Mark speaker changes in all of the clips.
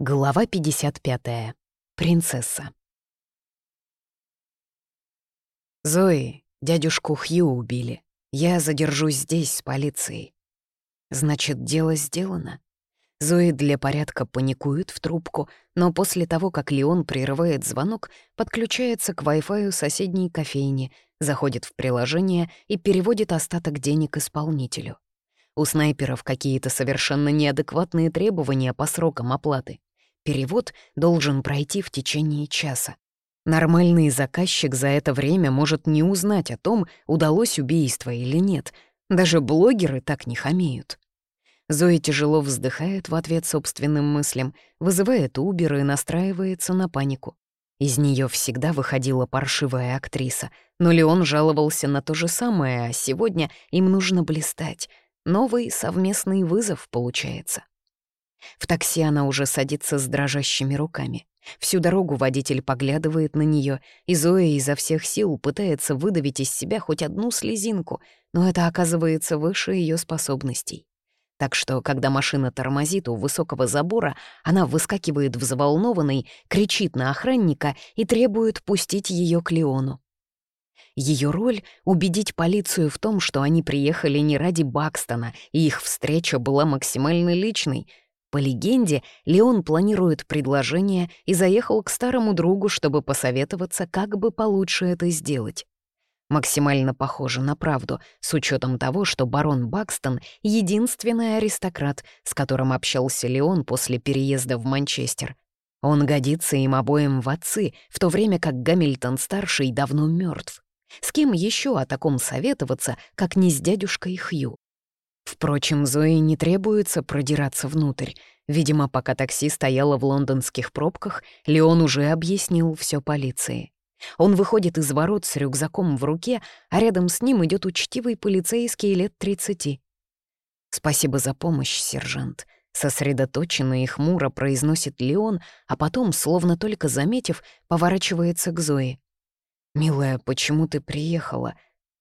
Speaker 1: Глава 55. Принцесса. «Зои, дядюшку Хью убили. Я задержусь здесь с полицией». Значит, дело сделано. Зои для порядка паникует в трубку, но после того, как Леон прерывает звонок, подключается к Wi-Fi соседней кофейни, заходит в приложение и переводит остаток денег исполнителю. У снайперов какие-то совершенно неадекватные требования по срокам оплаты. Перевод должен пройти в течение часа. Нормальный заказчик за это время может не узнать о том, удалось убийство или нет. Даже блогеры так не хамеют. Зоя тяжело вздыхает в ответ собственным мыслям, вызывает Убер и настраивается на панику. Из нее всегда выходила паршивая актриса, но Леон жаловался на то же самое, а сегодня им нужно блистать. Новый совместный вызов получается. В такси она уже садится с дрожащими руками. Всю дорогу водитель поглядывает на нее, и Зоя изо всех сил пытается выдавить из себя хоть одну слезинку, но это оказывается выше ее способностей. Так что, когда машина тормозит у высокого забора, она выскакивает взволнованной, кричит на охранника и требует пустить ее к Леону. Ее роль — убедить полицию в том, что они приехали не ради Бакстона, и их встреча была максимально личной — по легенде, Леон планирует предложение и заехал к старому другу, чтобы посоветоваться, как бы получше это сделать. Максимально похоже на правду, с учетом того, что барон Бакстон — единственный аристократ, с которым общался Леон после переезда в Манчестер. Он годится им обоим в отцы, в то время как Гамильтон-старший давно мертв. С кем еще о таком советоваться, как не с дядюшкой Хью? Впрочем, Зои не требуется продираться внутрь. Видимо, пока такси стояло в лондонских пробках, Леон уже объяснил все полиции. Он выходит из ворот с рюкзаком в руке, а рядом с ним идет учтивый полицейский лет 30. «Спасибо за помощь, сержант», — сосредоточенно и хмуро произносит Леон, а потом, словно только заметив, поворачивается к Зое. «Милая, почему ты приехала?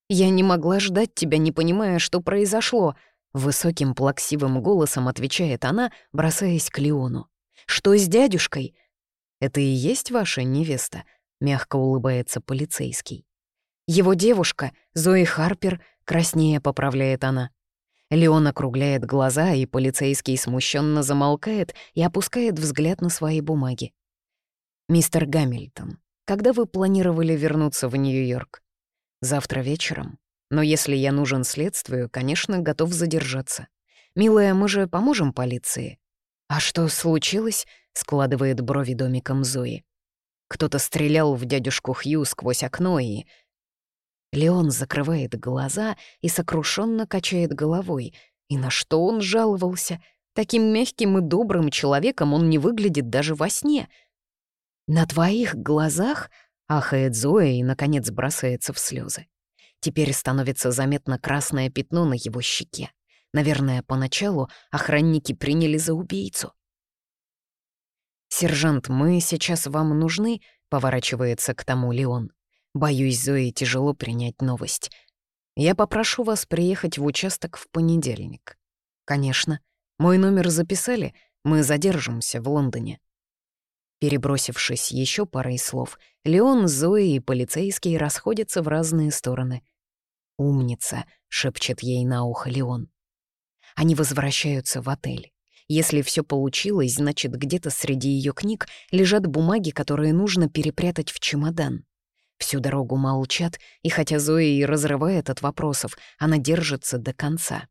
Speaker 1: Я не могла ждать тебя, не понимая, что произошло», Высоким плаксивым голосом отвечает она, бросаясь к Леону. «Что с дядюшкой?» «Это и есть ваша невеста?» — мягко улыбается полицейский. «Его девушка, Зои Харпер», — краснее поправляет она. Леон округляет глаза, и полицейский смущенно замолкает и опускает взгляд на свои бумаги. «Мистер Гамильтон, когда вы планировали вернуться в Нью-Йорк?» «Завтра вечером», но если я нужен следствию, конечно, готов задержаться. Милая, мы же поможем полиции. А что случилось? складывает брови домиком Зои. Кто-то стрелял в дядюшку Хью сквозь окно и... Леон закрывает глаза и сокрушенно качает головой. И на что он жаловался? Таким мягким и добрым человеком он не выглядит даже во сне. «На твоих глазах?» — ахает Зоя и, наконец, бросается в слезы. Теперь становится заметно красное пятно на его щеке. Наверное, поначалу охранники приняли за убийцу. «Сержант, мы сейчас вам нужны?» — поворачивается к тому Леон. «Боюсь, Зои тяжело принять новость. Я попрошу вас приехать в участок в понедельник». «Конечно. Мой номер записали, мы задержимся в Лондоне». Перебросившись еще парой слов, Леон, Зои и полицейский расходятся в разные стороны. «Умница», — шепчет ей на ухо Леон. Они возвращаются в отель. Если все получилось, значит, где-то среди ее книг лежат бумаги, которые нужно перепрятать в чемодан. Всю дорогу молчат, и хотя Зоя и разрывает от вопросов, она держится до конца.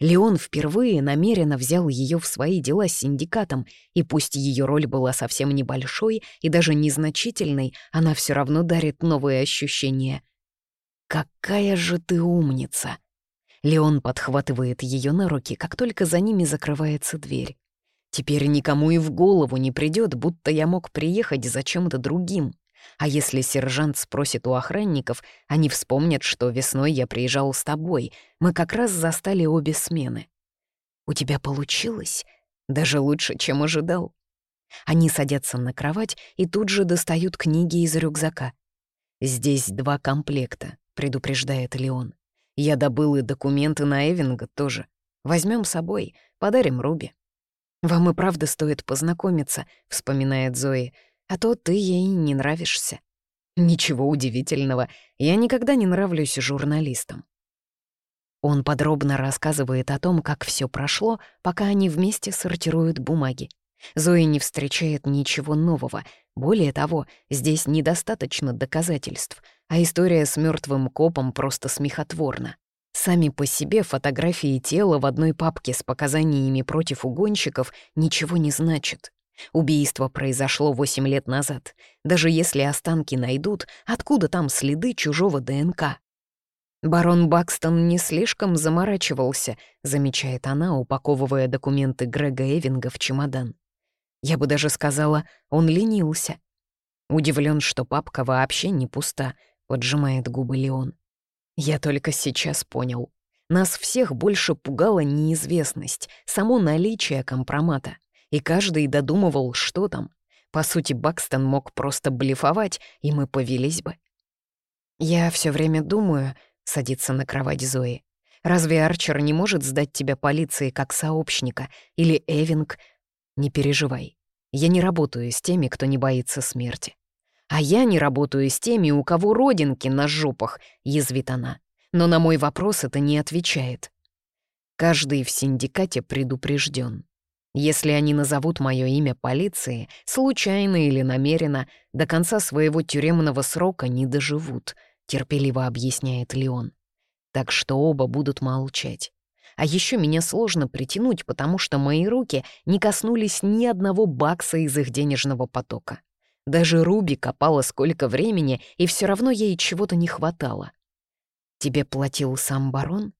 Speaker 1: Леон впервые намеренно взял ее в свои дела с синдикатом, и пусть ее роль была совсем небольшой и даже незначительной, она все равно дарит новые ощущения. «Какая же ты умница!» Леон подхватывает ее на руки, как только за ними закрывается дверь. «Теперь никому и в голову не придет, будто я мог приехать за чем-то другим. А если сержант спросит у охранников, они вспомнят, что весной я приезжал с тобой. Мы как раз застали обе смены. У тебя получилось? Даже лучше, чем ожидал. Они садятся на кровать и тут же достают книги из рюкзака. Здесь два комплекта, предупреждает Леон. Я добыл и документы на Эвинга тоже. Возьмем с собой, подарим Руби. «Вам и правда стоит познакомиться», — вспоминает Зои, «а то ты ей не нравишься». Ничего удивительного, я никогда не нравлюсь журналистам. Он подробно рассказывает о том, как все прошло, пока они вместе сортируют бумаги. Зои не встречает ничего нового. Более того, здесь недостаточно доказательств, а история с мертвым копом просто смехотворна. Сами по себе фотографии тела в одной папке с показаниями против угонщиков ничего не значат. Убийство произошло 8 лет назад. Даже если останки найдут, откуда там следы чужого ДНК? Барон Бакстон не слишком заморачивался, замечает она, упаковывая документы Грега Эвинга в чемодан. Я бы даже сказала, он ленился. Удивлен, что папка вообще не пуста, поджимает губы Леон. Я только сейчас понял. Нас всех больше пугала неизвестность, само наличие компромата. И каждый додумывал, что там. По сути, Бакстон мог просто блефовать, и мы повелись бы. Я все время думаю, садится на кровать Зои. Разве Арчер не может сдать тебя полиции как сообщника? Или Эвинг? Не переживай. Я не работаю с теми, кто не боится смерти. А я не работаю с теми, у кого родинки на жопах, язвит она. Но на мой вопрос это не отвечает. Каждый в синдикате предупрежден. Если они назовут мое имя полиции, случайно или намеренно, до конца своего тюремного срока не доживут, терпеливо объясняет Леон. Так что оба будут молчать. А еще меня сложно притянуть, потому что мои руки не коснулись ни одного бакса из их денежного потока. Даже Руби копала сколько времени, и все равно ей чего-то не хватало. «Тебе платил сам барон?»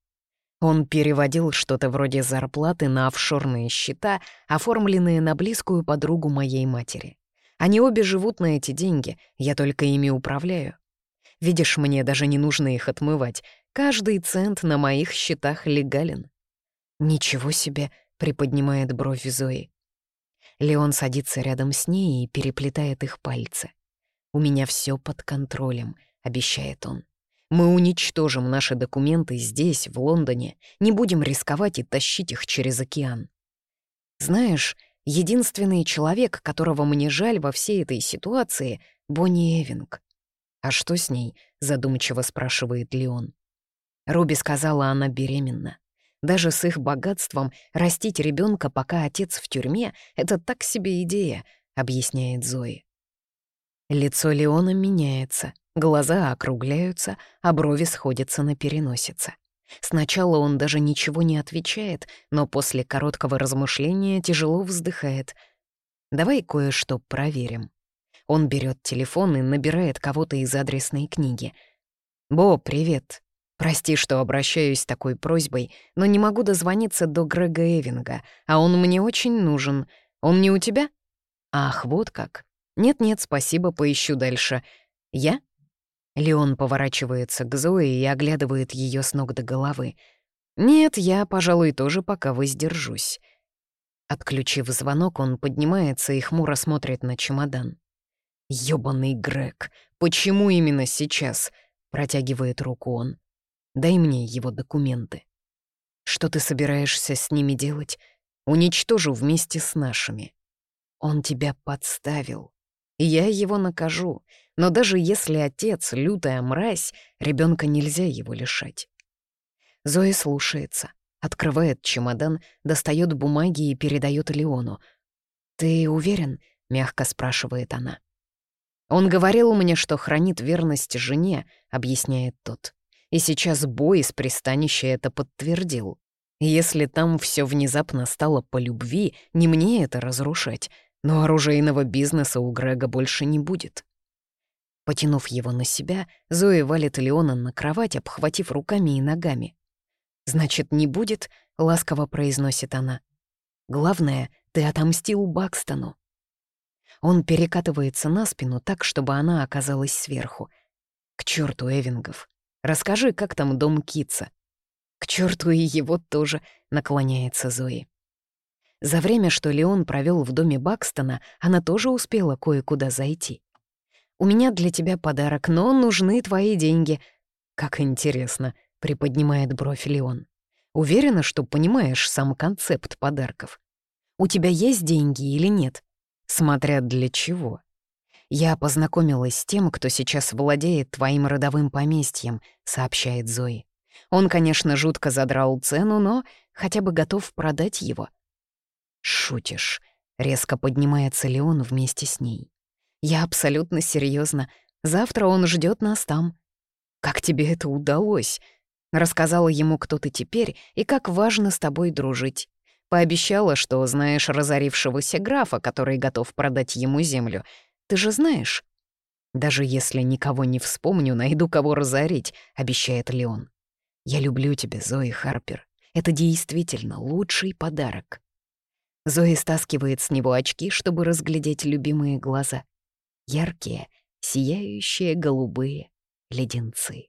Speaker 1: Он переводил что-то вроде зарплаты на офшорные счета, оформленные на близкую подругу моей матери. Они обе живут на эти деньги, я только ими управляю. Видишь, мне даже не нужно их отмывать, Каждый цент на моих счетах легален. «Ничего себе!» — приподнимает бровь Зои. Леон садится рядом с ней и переплетает их пальцы. «У меня все под контролем», — обещает он. «Мы уничтожим наши документы здесь, в Лондоне, не будем рисковать и тащить их через океан». Знаешь, единственный человек, которого мне жаль во всей этой ситуации — Бонни Эвинг. «А что с ней?» — задумчиво спрашивает Леон. Руби сказала, она беременна. Даже с их богатством растить ребенка, пока отец в тюрьме, это так себе идея, объясняет Зои. Лицо Леона меняется, глаза округляются, а брови сходятся на переносице. Сначала он даже ничего не отвечает, но после короткого размышления тяжело вздыхает. «Давай кое-что проверим». Он берет телефон и набирает кого-то из адресной книги. «Бо, привет. Прости, что обращаюсь с такой просьбой, но не могу дозвониться до Грега Эвинга, а он мне очень нужен. Он не у тебя? Ах, вот как. Нет-нет, спасибо, поищу дальше. Я? Леон поворачивается к Зое и оглядывает ее с ног до головы. «Нет, я, пожалуй, тоже пока воздержусь». Отключив звонок, он поднимается и хмуро смотрит на чемодан. «Ёбаный Грег, почему именно сейчас?» — протягивает руку он. Дай мне его документы. Что ты собираешься с ними делать? Уничтожу вместе с нашими. Он тебя подставил. Я его накажу. Но даже если отец — лютая мразь, ребенка нельзя его лишать. Зоя слушается, открывает чемодан, достает бумаги и передает Леону. «Ты уверен?» — мягко спрашивает она. «Он говорил мне, что хранит верность жене», — объясняет тот. И сейчас бой из пристанища это подтвердил. Если там все внезапно стало по любви, не мне это разрушать, но оружейного бизнеса у Грега больше не будет. Потянув его на себя, Зоя валит Леона на кровать, обхватив руками и ногами. «Значит, не будет?» — ласково произносит она. «Главное, ты отомстил Бакстону». Он перекатывается на спину так, чтобы она оказалась сверху. К черту Эвингов. Расскажи, как там дом Китса». «К черту и его тоже», — наклоняется Зои. За время, что Леон провел в доме Бакстона, она тоже успела кое-куда зайти. «У меня для тебя подарок, но нужны твои деньги». «Как интересно», — приподнимает бровь Леон. «Уверена, что понимаешь сам концепт подарков». У тебя есть деньги или нет? Смотря для чего. Я познакомилась с тем, кто сейчас владеет твоим родовым поместьем, сообщает Зои. Он, конечно, жутко задрал цену, но хотя бы готов продать его. Шутишь. Резко поднимается Леон вместе с ней. Я абсолютно серьезно. Завтра он ждет нас там. Как тебе это удалось? Рассказала ему, кто ты теперь и как важно с тобой дружить. Пообещала, что знаешь разорившегося графа, который готов продать ему землю. Ты же знаешь? Даже если никого не вспомню, найду кого разорить, обещает Леон. Я люблю тебя, Зои Харпер. Это действительно лучший подарок. Зои стаскивает с него очки, чтобы разглядеть любимые глаза. Яркие, сияющие голубые леденцы.